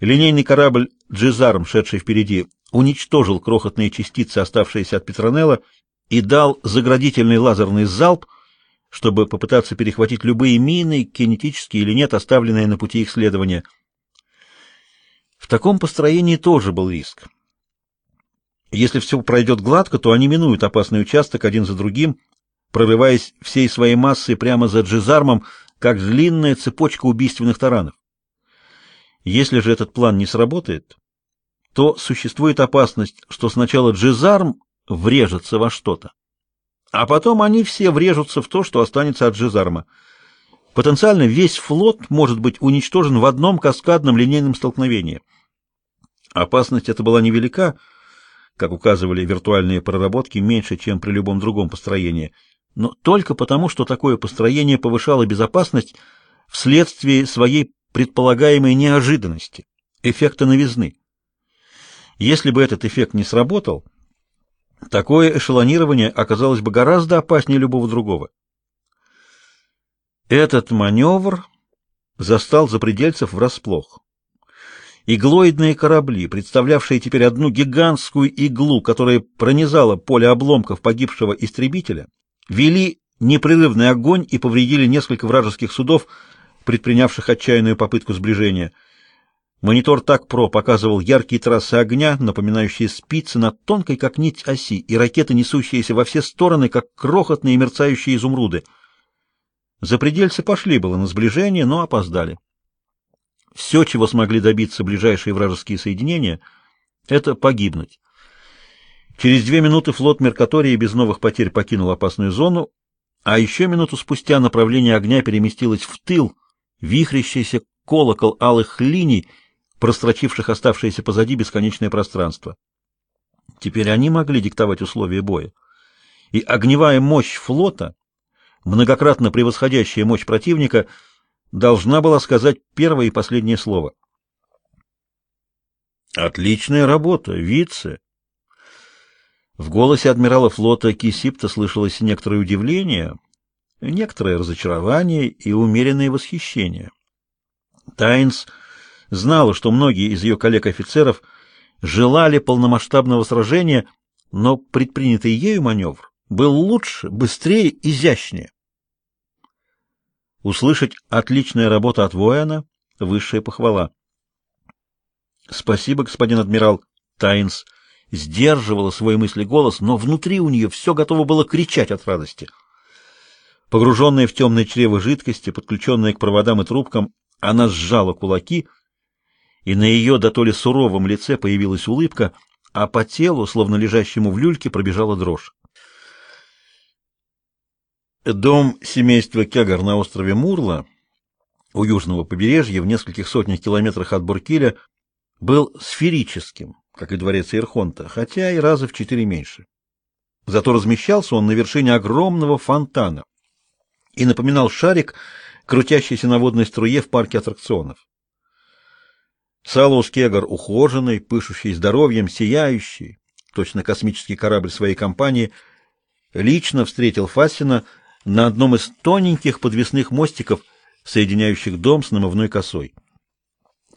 Линейный корабль «Джизарм», шедший впереди, уничтожил крохотные частицы, оставшиеся от Петронелла, и дал заградительный лазерный залп, чтобы попытаться перехватить любые мины, кинетические или нет, оставленные на пути их следования. В таком построении тоже был риск. Если все пройдет гладко, то они минуют опасный участок один за другим, прорываясь всей своей массой прямо за Джизармом, как длинная цепочка убийственных таранов. Если же этот план не сработает, то существует опасность, что сначала Джизарм врежется во что-то, а потом они все врежутся в то, что останется от Джизарма. Потенциально весь флот может быть уничтожен в одном каскадном линейном столкновении. Опасность эта была невелика, как указывали виртуальные проработки, меньше, чем при любом другом построении, но только потому, что такое построение повышало безопасность вследствие своей предполагаемой неожиданности, эффекта новизны. Если бы этот эффект не сработал, такое эшелонирование оказалось бы гораздо опаснее любого другого. Этот маневр застал запредельцев врасплох. Иглоидные корабли, представлявшие теперь одну гигантскую иглу, которая пронизала поле обломков погибшего истребителя, вели непрерывный огонь и повредили несколько вражеских судов, предпринявших отчаянную попытку сближения. Монитор ТАК-ПРО показывал яркие трассы огня, напоминающие спицы на тонкой, как нить оси, и ракеты, несущиеся во все стороны, как крохотные мерцающие изумруды. Запредельцы пошли было на сближение, но опоздали. Все, чего смогли добиться ближайшие вражеские соединения, это погибнуть. Через две минуты флот Меркатории без новых потерь покинул опасную зону, а еще минуту спустя направление огня переместилось в тыл, вихрящийся колокол алых линий, прострочивших оставшееся позади бесконечное пространство. Теперь они могли диктовать условия боя. И огневая мощь флота, многократно превосходящая мощь противника, — должна была сказать первое и последнее слово. Отличная работа, вице. В голосе адмирала флота Кисипта слышалось некоторое удивление, некоторое разочарование и умеренное восхищение. Тайнс знала, что многие из ее коллег-офицеров желали полномасштабного сражения, но предпринятый ею маневр был лучше, быстрее, изящнее. Услышать «отличная работа от воина» — высшая похвала. «Спасибо, господин адмирал». Тайнс сдерживала свой мысли голос, но внутри у нее все готово было кричать от радости. Погруженная в темное чрево жидкости, подключенная к проводам и трубкам, она сжала кулаки, и на ее дотоле суровом лице появилась улыбка, а по телу, словно лежащему в люльке, пробежала дрожь. Дом семейства Кегар на острове Мурла у южного побережья в нескольких сотнях километрах от Буркиля был сферическим, как и дворец Ирхонта, хотя и раза в четыре меньше. Зато размещался он на вершине огромного фонтана и напоминал шарик, крутящийся на водной струе в парке аттракционов. Салус Кегар ухоженный, пышущий здоровьем, сияющий, точно космический корабль своей компании, лично встретил Фасина на одном из тоненьких подвесных мостиков, соединяющих дом с намывной косой.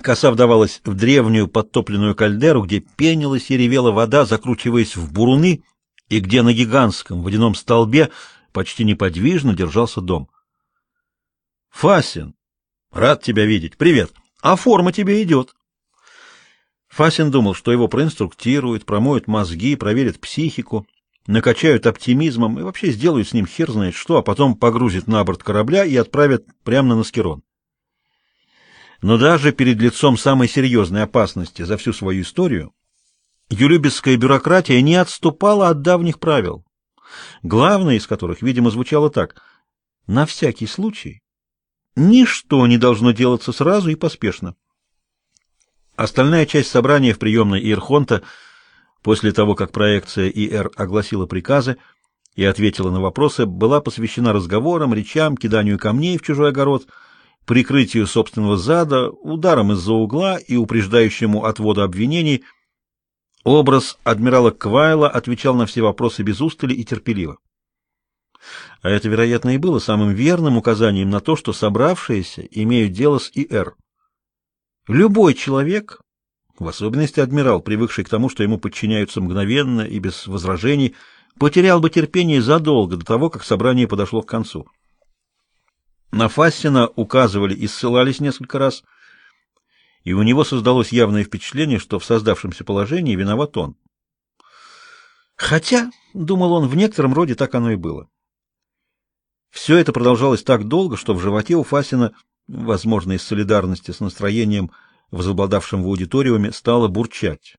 Коса вдавалась в древнюю подтопленную кальдеру, где пенилась и ревела вода, закручиваясь в буруны, и где на гигантском водяном столбе почти неподвижно держался дом. «Фасин, рад тебя видеть. Привет. А форма тебе идет». Фасин думал, что его проинструктируют, промоют мозги, проверят психику, накачают оптимизмом и вообще сделают с ним хер знает что, а потом погрузят на борт корабля и отправят прямо на Наскерон. Но даже перед лицом самой серьезной опасности за всю свою историю юлюбисская бюрократия не отступала от давних правил, главное из которых, видимо, звучало так «на всякий случай». Ничто не должно делаться сразу и поспешно. Остальная часть собрания в приемной Ирхонта – после того, как проекция ИР огласила приказы и ответила на вопросы, была посвящена разговорам, речам, киданию камней в чужой огород, прикрытию собственного зада, ударам из-за угла и упреждающему отводу обвинений. Образ адмирала Квайла отвечал на все вопросы без устали и терпеливо. А это, вероятно, и было самым верным указанием на то, что собравшиеся имеют дело с ИР. Любой человек, в особенности адмирал, привыкший к тому, что ему подчиняются мгновенно и без возражений, потерял бы терпение задолго до того, как собрание подошло к концу. На Фастина указывали и ссылались несколько раз, и у него создалось явное впечатление, что в создавшемся положении виноват он. Хотя, думал он, в некотором роде так оно и было. Все это продолжалось так долго, что в животе у Фасина, возможно, из солидарности с настроением, возобладавшим в аудиториуме, стало бурчать.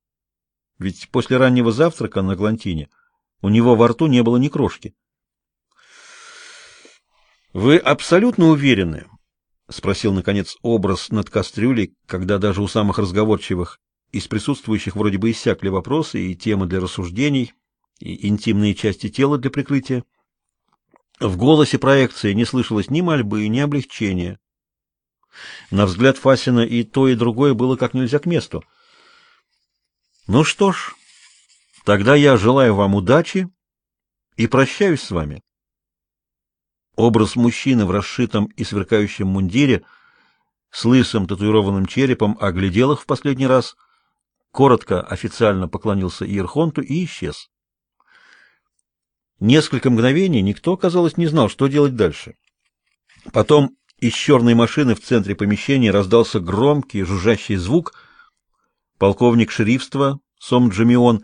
Ведь после раннего завтрака на Глантине у него во рту не было ни крошки. Вы абсолютно уверены, спросил наконец образ над кастрюлей, когда даже у самых разговорчивых из присутствующих вроде бы иссякли вопросы и темы для рассуждений, и интимные части тела для прикрытия. В голосе проекции не слышалось ни мольбы, ни облегчения. На взгляд Фасина и то, и другое было как нельзя к месту. Ну что ж, тогда я желаю вам удачи и прощаюсь с вами. Образ мужчины в расшитом и сверкающем мундире с лысым татуированным черепом оглядел их в последний раз, коротко официально поклонился Иерхонту и исчез. Несколько мгновений никто, казалось, не знал, что делать дальше. Потом из черной машины в центре помещения раздался громкий жужжащий звук. Полковник шерифства Сом Джамион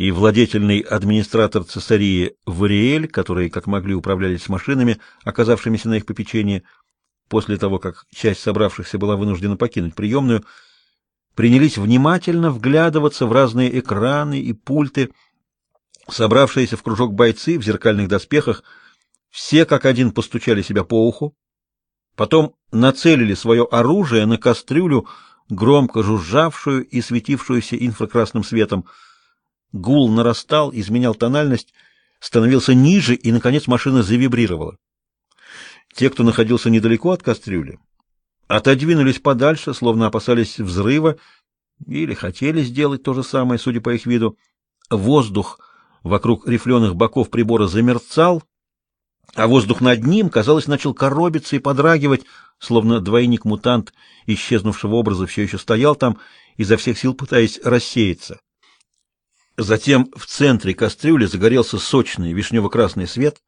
и владетельный администратор цесарии Вариэль, которые, как могли, управлялись машинами, оказавшимися на их попечении, после того, как часть собравшихся была вынуждена покинуть приемную, принялись внимательно вглядываться в разные экраны и пульты, Собравшиеся в кружок бойцы в зеркальных доспехах все как один постучали себя по уху, потом нацелили свое оружие на кастрюлю, громко жужжавшую и светившуюся инфракрасным светом. Гул нарастал, изменял тональность, становился ниже, и наконец машина завибрировала. Те, кто находился недалеко от кастрюли, отодвинулись подальше, словно опасались взрыва или хотели сделать то же самое, судя по их виду. Воздух вокруг рифленых боков прибора замерцал, а воздух над ним, казалось, начал коробиться и подрагивать, словно двойник-мутант исчезнувшего образа все еще стоял там, изо всех сил пытаясь рассеяться. Затем в центре кастрюли загорелся сочный вишнево-красный свет.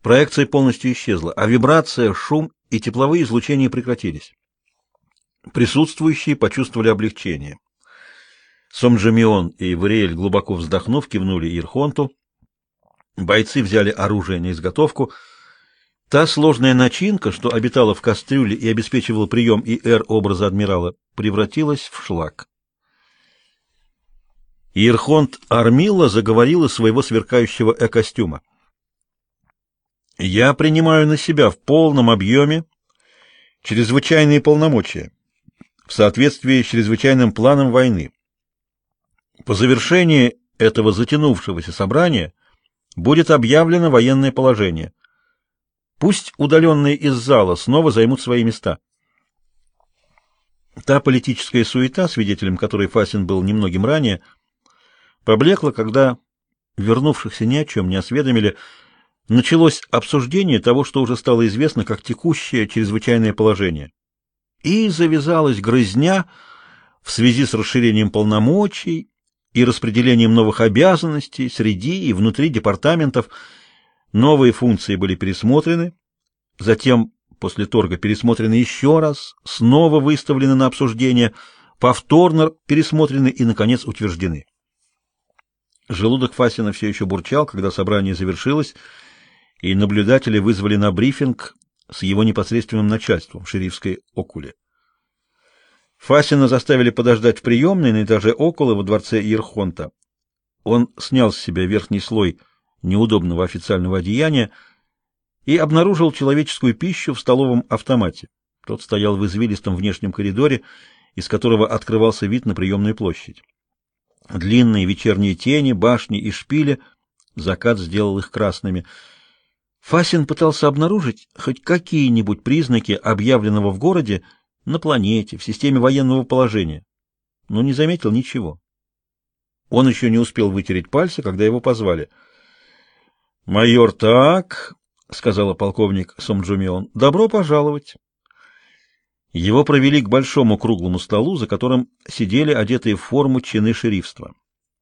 Проекция полностью исчезла, а вибрация, шум и тепловые излучения прекратились. Присутствующие почувствовали облегчение. Сомджемион и Вариэль, глубоко вздохнув, кивнули Ирхонту. Бойцы взяли оружие на изготовку. Та сложная начинка, что обитала в кастрюле и обеспечивала прием и эр образа адмирала, превратилась в шлак. Ирхонт Армила заговорила своего сверкающего э-костюма. «Я принимаю на себя в полном объеме чрезвычайные полномочия в соответствии с чрезвычайным планом войны, по завершении этого затянувшегося собрания будет объявлено военное положение. Пусть удаленные из зала снова займут свои места. Та политическая суета, свидетелем которой Фасин был немногим ранее, поблекла, когда вернувшихся ни о чем не осведомили, началось обсуждение того, что уже стало известно как текущее чрезвычайное положение. И завязалась грызня в связи с расширением полномочий и распределением новых обязанностей среди и внутри департаментов. Новые функции были пересмотрены, затем после торга пересмотрены еще раз, снова выставлены на обсуждение, повторно пересмотрены и наконец утверждены. Желудок Фасина все еще бурчал, когда собрание завершилось, и наблюдатели вызвали на брифинг с его непосредственным начальством шерифской окуле. Фасина заставили подождать в приемной на этаже около во дворце Ирхонта. Он снял с себя верхний слой неудобного официального одеяния и обнаружил человеческую пищу в столовом автомате. Тот стоял в извилистом внешнем коридоре, из которого открывался вид на приемную площадь. Длинные вечерние тени, башни и шпили, закат сделал их красными. Фасин пытался обнаружить хоть какие-нибудь признаки объявленного в городе на планете, в системе военного положения, но не заметил ничего. Он еще не успел вытереть пальцы, когда его позвали. «Майор Так», — сказала полковник Сомджумион, — «добро пожаловать». Его провели к большому круглому столу, за которым сидели одетые в форму чины шерифства.